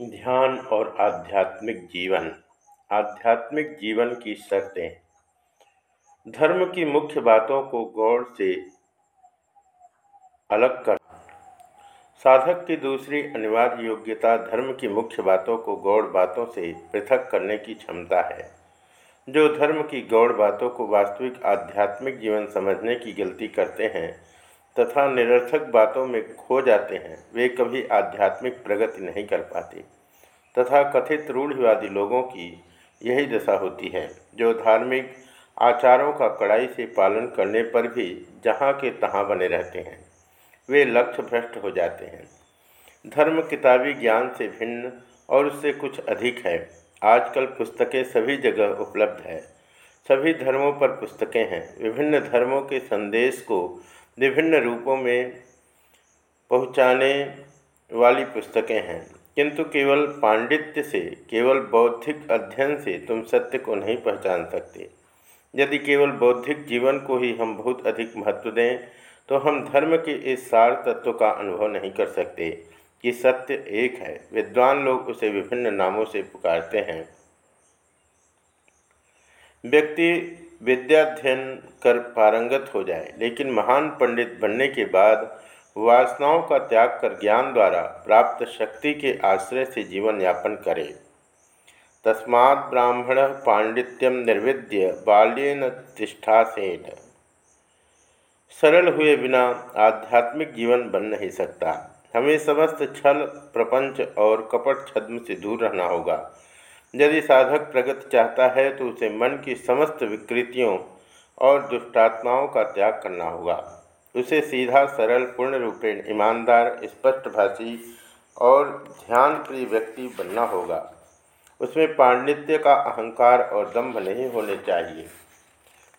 ध्यान और आध्यात्मिक जीवन। आध्यात्मिक जीवन की शर्तें। धर्म की मुख्य बातों को गौर से अलग कर। साधक की दूसरी अनिवार्य योग्यता धर्म की मुख्य बातों को गौड़ बातों से पृथक करने की क्षमता है। जो धर्म की गौड़ बातों को वास्तविक आध्यात्मिक जीवन समझने की गलती करते हैं तथा निरर्थक बातों में खो जाते हैं। वे कभी आध्यात्मिक प्रगति नहीं कर पाते। तथा कथित रूढ़िवादी लोगों की यही दशा होती है, जो धार्मिक आचारों का कड़ाई से पालन करने पर भी जहाँ के तहाँ बने रहते हैं। वे लक्ष्य भ्रष्ट हो जाते हैं। धर्म किताबी ज्ञान से भिन्न और उससे कुछ अधिक है। आजकल पुस्तकें सभी जगह उपलब्ध है। सभी धर्मों पर पुस्तकें हैं। विभिन्न धर्मों के संदेश को विभिन्न रूपों में पहुँचाने वाली पुस्तकें हैं। किंतु केवल पांडित्य से, केवल बौद्धिक अध्ययन से तुम सत्य को नहीं पहचान सकते। यदि केवल बौद्धिक जीवन को ही हम बहुत अधिक महत्व दें तो हम धर्म के इस सार तत्व का अनुभव नहीं कर सकते कि सत्य एक है। विद्वान लोग उसे विभिन्न नामों से पुकारते हैं। व्यक्ति विद्याध्ययन कर पारंगत हो जाए, लेकिन महान पंडित बनने के बाद वासनाओं का त्याग कर ज्ञान द्वारा प्राप्त शक्ति के आश्रय से जीवन यापन करे। तस्मात् ब्राह्मण पांडित्यम निर्विद्य बाल्यन तिष्ठासेन। सरल हुए बिना आध्यात्मिक जीवन बन नहीं सकता। हमें समस्त छल, प्रपंच और कपट छद्म से दूर रहना होगा। यदि साधक प्रगति चाहता है तो उसे मन की समस्त विकृतियों और दुष्टात्माओं का त्याग करना होगा। उसे सीधा, सरल पूर्ण रूपेण ईमानदार, स्पष्टभाषी और ध्यान प्रिय व्यक्ति बनना होगा। उसमें पांडित्य का अहंकार और दम्भ नहीं होने चाहिए।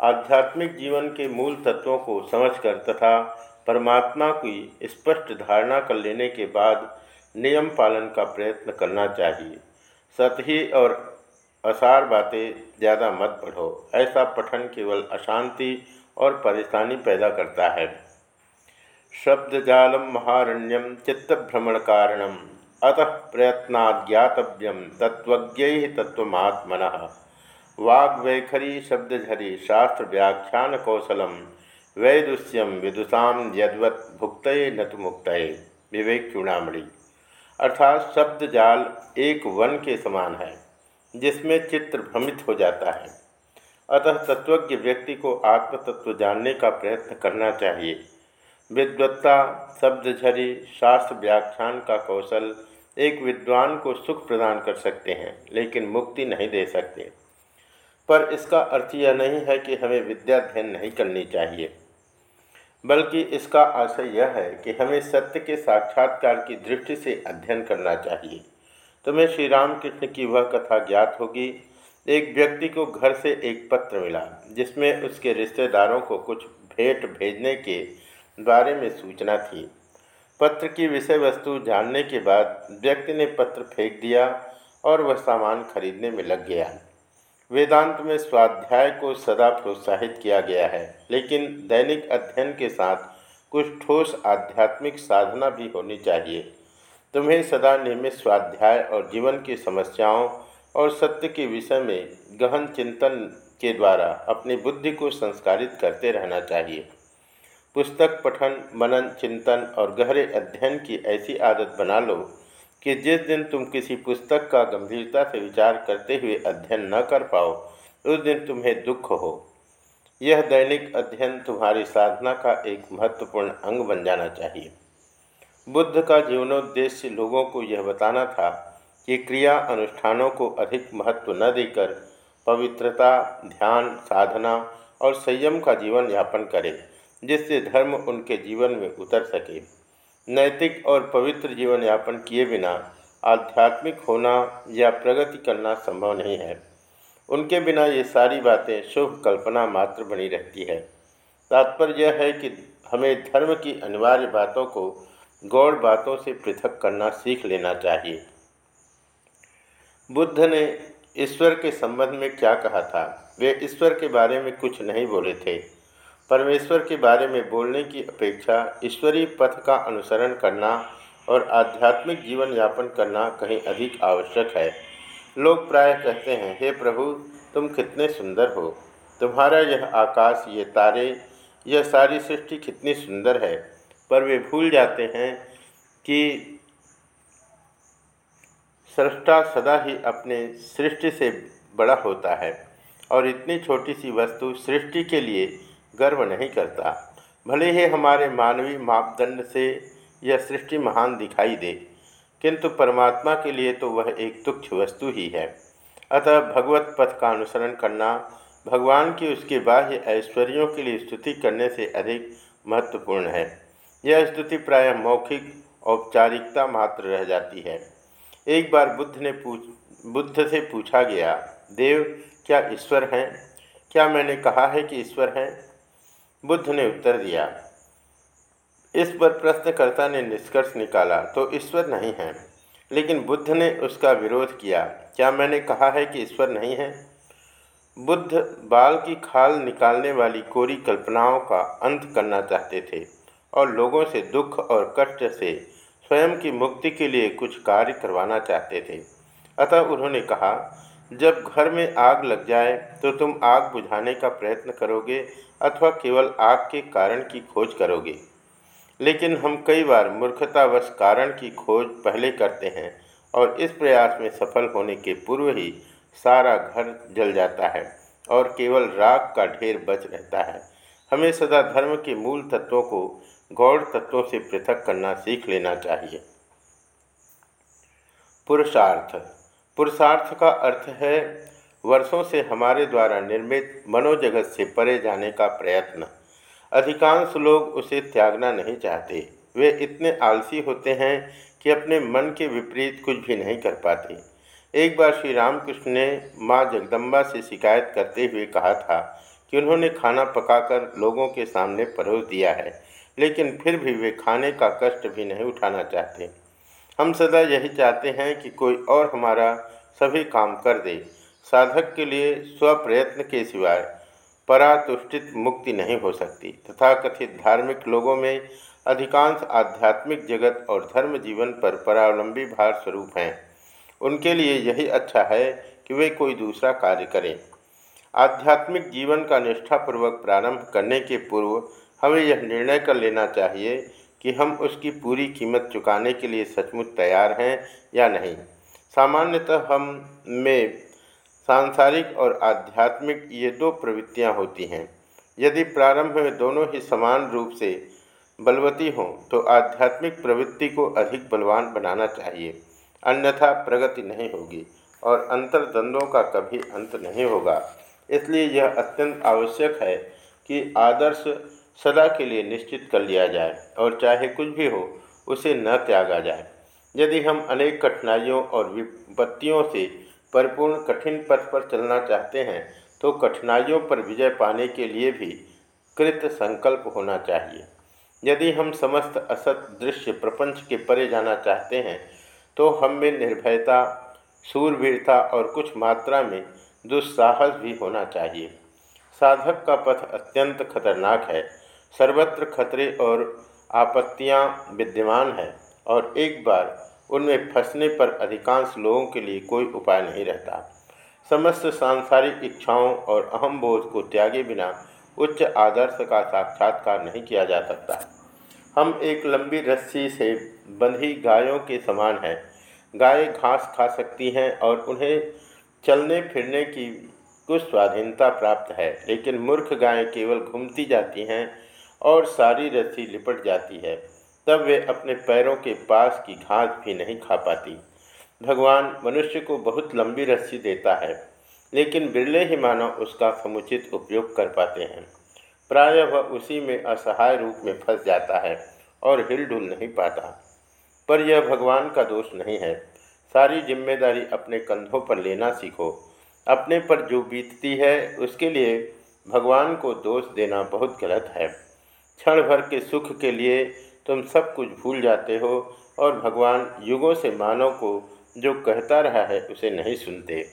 आध्यात्मिक जीवन के मूल तत्वों को समझकर तथा परमात्मा की स्पष्ट धारणा कर लेने के बाद नियम पालन का प्रयत्न करना चाहिए। सतही और असार बातें ज़्यादा मत पढ़ो। ऐसा पठन केवल अशांति और परेशानी पैदा करता है। शब्द जालम महारण्यम चित्तभ्रमण कारणम, अतः प्रयत्नाज्ञातव्यम तत्वज्ञ तत्वत्मन वाग्वैखरी शब्दझरी शास्त्र व्याख्यान कौशलम वैदुष्यम विदुषा यदवत भुक्त न तो मुक्त विवेक चूड़ामणि। अर्थात शब्द जाल एक वन के समान है, जिसमें चित्र भ्रमित हो जाता है। अतः तत्वज्ञ व्यक्ति को आत्म तत्व जानने का प्रयत्न करना चाहिए। विद्वत्ता, शब्दझरी, शास्त्र व्याख्यान का कौशल एक विद्वान को सुख प्रदान कर सकते हैं, लेकिन मुक्ति नहीं दे सकते। पर इसका अर्थ यह नहीं है कि हमें विद्याध्ययन नहीं करनी चाहिए। बल्कि इसका आशय यह है कि हमें सत्य के साक्षात्कार की दृष्टि से अध्ययन करना चाहिए। तुम्हें श्री रामकृष्ण की वह कथा ज्ञात होगी। एक व्यक्ति को घर से एक पत्र मिला, जिसमें उसके रिश्तेदारों को कुछ भेंट भेजने के बारे में सूचना थी। पत्र की विषय वस्तु जानने के बाद व्यक्ति ने पत्र फेंक दिया और वह सामान खरीदने में लग गया। वेदांत में स्वाध्याय को सदा प्रोत्साहित किया गया है, लेकिन दैनिक अध्ययन के साथ कुछ ठोस आध्यात्मिक साधना भी होनी चाहिए। तुम्हें सदा नियमित स्वाध्याय और जीवन की समस्याओं और सत्य के विषय में गहन चिंतन के द्वारा अपनी बुद्धि को संस्कारित करते रहना चाहिए। पुस्तक पठन, मनन, चिंतन और गहरे अध्ययन की ऐसी आदत बना लो कि जिस दिन तुम किसी पुस्तक का गंभीरता से विचार करते हुए अध्ययन न कर पाओ, उस दिन तुम्हें दुख हो। यह दैनिक अध्ययन तुम्हारी साधना का एक महत्वपूर्ण अंग बन जाना चाहिए। बुद्ध का जीवनोद्देश्य लोगों को यह बताना था कि क्रिया अनुष्ठानों को अधिक महत्व न देकर पवित्रता, ध्यान, साधना और संयम का जीवन यापन करें, जिससे धर्म उनके जीवन में उतर सके। नैतिक और पवित्र जीवन यापन किए बिना आध्यात्मिक होना या प्रगति करना संभव नहीं है। उनके बिना ये सारी बातें शुभ कल्पना मात्र बनी रहती है। तात्पर्य यह है कि हमें धर्म की अनिवार्य बातों को गौड़ बातों से पृथक करना सीख लेना चाहिए। बुद्ध ने ईश्वर के संबंध में क्या कहा था? वे ईश्वर के बारे में कुछ नहीं बोले थे। परमेश्वर के बारे में बोलने की अपेक्षा ईश्वरीय पथ का अनुसरण करना और आध्यात्मिक जीवन यापन करना कहीं अधिक आवश्यक है। लोग प्राय कहते हैं, हे प्रभु, तुम कितने सुंदर हो। तुम्हारा यह आकाश, ये तारे, यह सारी सृष्टि कितनी सुंदर है। पर वे भूल जाते हैं कि सृष्टा सदा ही अपने सृष्टि से बड़ा होता है और इतनी छोटी सी वस्तु सृष्टि के लिए गर्व नहीं करता। भले ही हमारे मानवीय मापदंड से यह सृष्टि महान दिखाई दे, किंतु परमात्मा के लिए तो वह एक तुच्छ वस्तु ही है। अतः भगवत पथ का अनुसरण करना, भगवान की उसके बाह्य ऐश्वर्यों के लिए स्तुति करने से अधिक महत्वपूर्ण है। यह स्तुति प्रायः मौखिक, औपचारिकता मात्र रह जाती है। एक बार बुद्ध ने पूछ, बुद्ध से पूछा गया, देव, क्या ईश्वर हैं? क्या मैंने कहा है कि ईश्वर हैं? बुद्ध ने उत्तर दिया, इस पर प्रश्नकर्ता ने निष्कर्ष निकाला तो ईश्वर नहीं है। लेकिन बुद्ध ने उसका विरोध किया। क्या मैंने कहा है कि ईश्वर नहीं है बुद्ध बाल की खाल निकालने वाली कोरी कल्पनाओं का अंत करना चाहते थे और लोगों से दुख और कष्ट से स्वयं की मुक्ति के लिए कुछ कार्य करवाना चाहते थे। अतः उन्होंने कहा जब घर में आग लग जाए तो तुम आग बुझाने का प्रयत्न करोगे अथवा केवल आग के कारण की खोज करोगे। लेकिन हम कई बार मूर्खतावश कारण की खोज पहले करते हैं और इस प्रयास में सफल होने के पूर्व ही सारा घर जल जाता है और केवल राग का ढेर बच रहता है। हमें सदा धर्म के मूल तत्वों को गौड़ तत्वों से पृथक करना सीख लेना चाहिए। पुरुषार्थ पुरुषार्थ का अर्थ है वर्षों से हमारे द्वारा निर्मित मनोजगत से परे जाने का प्रयत्न। अधिकांश लोग उसे त्यागना नहीं चाहते। वे इतने आलसी होते हैं कि अपने मन के विपरीत कुछ भी नहीं कर पाते। एक बार श्री रामकृष्ण ने माँ जगदम्बा से शिकायत करते हुए कहा था कि उन्होंने खाना पकाकर लोगों के सामने परोस दिया है, लेकिन फिर भी वे खाने का कष्ट भी नहीं उठाना चाहते। हम सदा यही चाहते हैं कि कोई और हमारा सभी काम कर दे। साधक के लिए स्वप्रयत्न के सिवाय परातुष्टित मुक्ति नहीं हो सकती। तथा कथित धार्मिक लोगों में अधिकांश आध्यात्मिक जगत और धर्म जीवन पर परावलंबी भार स्वरूप हैं। उनके लिए यही अच्छा है कि वे कोई दूसरा कार्य करें। आध्यात्मिक जीवन का निष्ठापूर्वक प्रारंभ करने के पूर्व हमें यह निर्णय कर लेना चाहिए कि हम उसकी पूरी कीमत चुकाने के लिए सचमुच तैयार हैं या नहीं। सामान्यतः हम में सांसारिक और आध्यात्मिक ये दो प्रवृत्तियाँ होती हैं। यदि प्रारंभ में दोनों ही समान रूप से बलवती हों तो आध्यात्मिक प्रवृत्ति को अधिक बलवान बनाना चाहिए। अन्यथा प्रगति नहीं होगी और अंतर्द्वंद्वों का कभी अंत नहीं होगा। इसलिए यह अत्यंत आवश्यक है कि आदर्श सदा के लिए निश्चित कर लिया जाए और चाहे कुछ भी हो, उसे न त्यागा जाए। यदि हम अनेक कठिनाइयों और विपत्तियों से परिपूर्ण कठिन पथ पर चलना चाहते हैं तो कठिनाइयों पर विजय पाने के लिए भी कृत संकल्प होना चाहिए। यदि हम समस्त असत दृश्य प्रपंच के परे जाना चाहते हैं तो हम में निर्भयता सूरवीरता और कुछ मात्रा में दुस्साहस भी होना चाहिए। साधक का पथ अत्यंत खतरनाक है। सर्वत्र खतरे और आपत्तियाँ विद्यमान हैं और एक बार उनमें फंसने पर अधिकांश लोगों के लिए कोई उपाय नहीं रहता। समस्त सांसारिक इच्छाओं और अहम बोध को त्यागे बिना उच्च आदर्श का साक्षात्कार नहीं किया जा सकता। हम एक लंबी रस्सी से बंधी गायों के समान हैं। गाय घास खा सकती हैं और उन्हें चलने फिरने की कुछ स्वाधीनता प्राप्त है, लेकिन मूर्ख गायें केवल घूमती जाती हैं और सारी रस्सी लिपट जाती है। तब वे अपने पैरों के पास की घास भी नहीं खा पाती। भगवान मनुष्य को बहुत लंबी रस्सी देता है, लेकिन बिरले ही मानव उसका समुचित उपयोग कर पाते हैं। प्रायः वह उसी में असहाय रूप में फंस जाता है और हिलडुल नहीं पाता। पर यह भगवान का दोष नहीं है। सारी ज़िम्मेदारी अपने कंधों पर लेना सीखो। अपने पर जो बीतती है, उसके लिए भगवान को दोष देना बहुत गलत है। क्षण भर के सुख के लिए तुम सब कुछ भूल जाते हो और भगवान युगों से मानव को जो कहता रहा है उसे नहीं सुनते।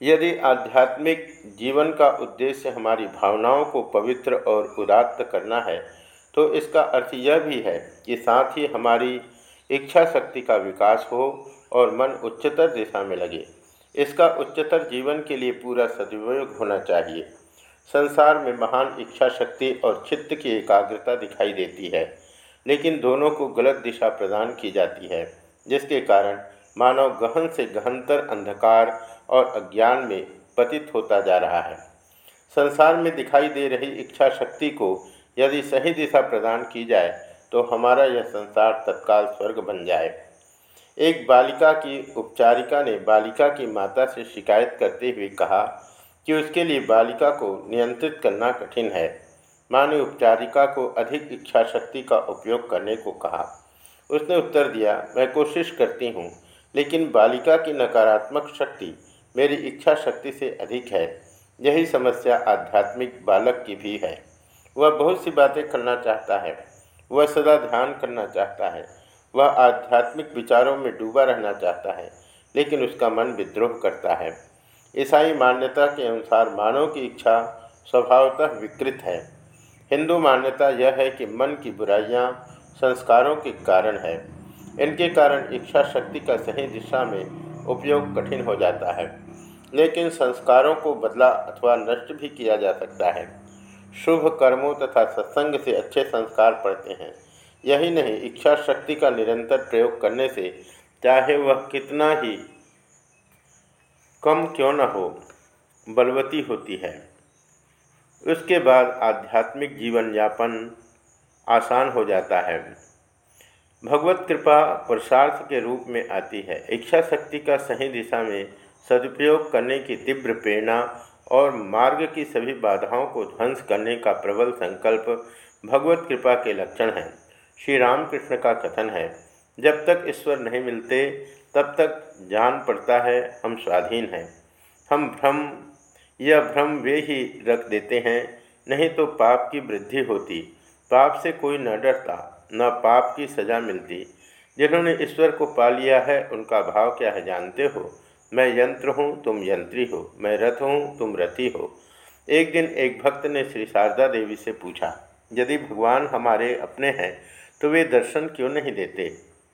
यदि आध्यात्मिक जीवन का उद्देश्य हमारी भावनाओं को पवित्र और उदात्त करना है तो इसका अर्थ यह भी है कि साथ ही हमारी इच्छा शक्ति का विकास हो और मन उच्चतर दिशा में लगे। इसका उच्चतर जीवन के लिए पूरा सदुपयोग होना चाहिए। संसार में महान इच्छा शक्ति और चित्त की एकाग्रता दिखाई देती है, लेकिन दोनों को गलत दिशा प्रदान की जाती है, जिसके कारण मानव गहन से गहनतर अंधकार और अज्ञान में पतित होता जा रहा है। संसार में दिखाई दे रही इच्छा शक्ति को यदि सही दिशा प्रदान की जाए तो हमारा यह संसार तत्काल स्वर्ग बन जाए। एक बालिका की उपचारिका ने बालिका की माता से शिकायत करते हुए कहा कि उसके लिए बालिका को नियंत्रित करना कठिन है। माँ ने उपचारिका को अधिक इच्छा शक्ति का उपयोग करने को कहा। उसने उत्तर दिया, मैं कोशिश करती हूँ, लेकिन बालिका की नकारात्मक शक्ति मेरी इच्छा शक्ति से अधिक है। यही समस्या आध्यात्मिक बालक की भी है। वह बहुत सी बातें करना चाहता है। वह सदा ध्यान करना चाहता है। वह आध्यात्मिक विचारों में डूबा रहना चाहता है, लेकिन उसका मन विद्रोह करता है। ईसाई मान्यता के अनुसार मानव की इच्छा स्वभावतः विकृत है। हिंदू मान्यता यह है कि मन की बुराइयाँ संस्कारों के कारण है। इनके कारण इच्छा शक्ति का सही दिशा में उपयोग कठिन हो जाता है। लेकिन संस्कारों को बदला अथवा नष्ट भी किया जा सकता है। शुभ कर्मों तथा सत्संग से अच्छे संस्कार पड़ते हैं। यही नहीं, इच्छा शक्ति का निरंतर प्रयोग करने से चाहे वह कितना ही कम क्यों न हो, बलवती होती है। उसके बाद आध्यात्मिक जीवन यापन आसान हो जाता है। भगवत कृपा पुरुषार्थ के रूप में आती है। इच्छा शक्ति का सही दिशा में सदुपयोग करने की तीव्र प्रेरणा और मार्ग की सभी बाधाओं को ध्वंस करने का प्रबल संकल्प भगवत कृपा के लक्षण हैं। श्री रामकृष्ण का कथन है, जब तक ईश्वर नहीं मिलते तब तक जान पड़ता है हम स्वाधीन हैं। हम भ्रम, यह भ्रम वे ही रख देते हैं, नहीं तो पाप की वृद्धि होती। पाप से कोई न डरता, न पाप की सज़ा मिलती। जिन्होंने ईश्वर को पा लिया है, उनका भाव क्या है जानते हो? मैं यंत्र हूँ, तुम यंत्री हो। मैं रथ हूँ, तुम रथी हो। एक दिन एक भक्त ने श्री शारदा देवी से पूछा, यदि भगवान हमारे अपने हैं तो वे दर्शन क्यों नहीं देते?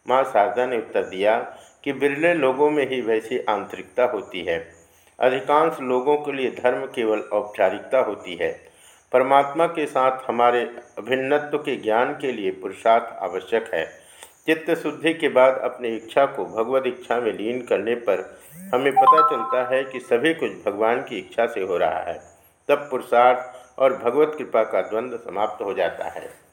माँ शारदा ने उत्तर दिया कि बिरले लोगों में ही वैसी आंतरिकता होती है। अधिकांश लोगों के लिए धर्म केवल औपचारिकता होती है। परमात्मा के साथ हमारे अभिन्नत्व के ज्ञान के लिए पुरुषार्थ आवश्यक है। चित्त शुद्धि के बाद अपनी इच्छा को भगवत इच्छा में लीन करने पर हमें पता चलता है कि सभी कुछ भगवान की इच्छा से हो रहा है। तब पुरुषार्थ और भगवत कृपा का द्वंद्व समाप्त हो जाता है।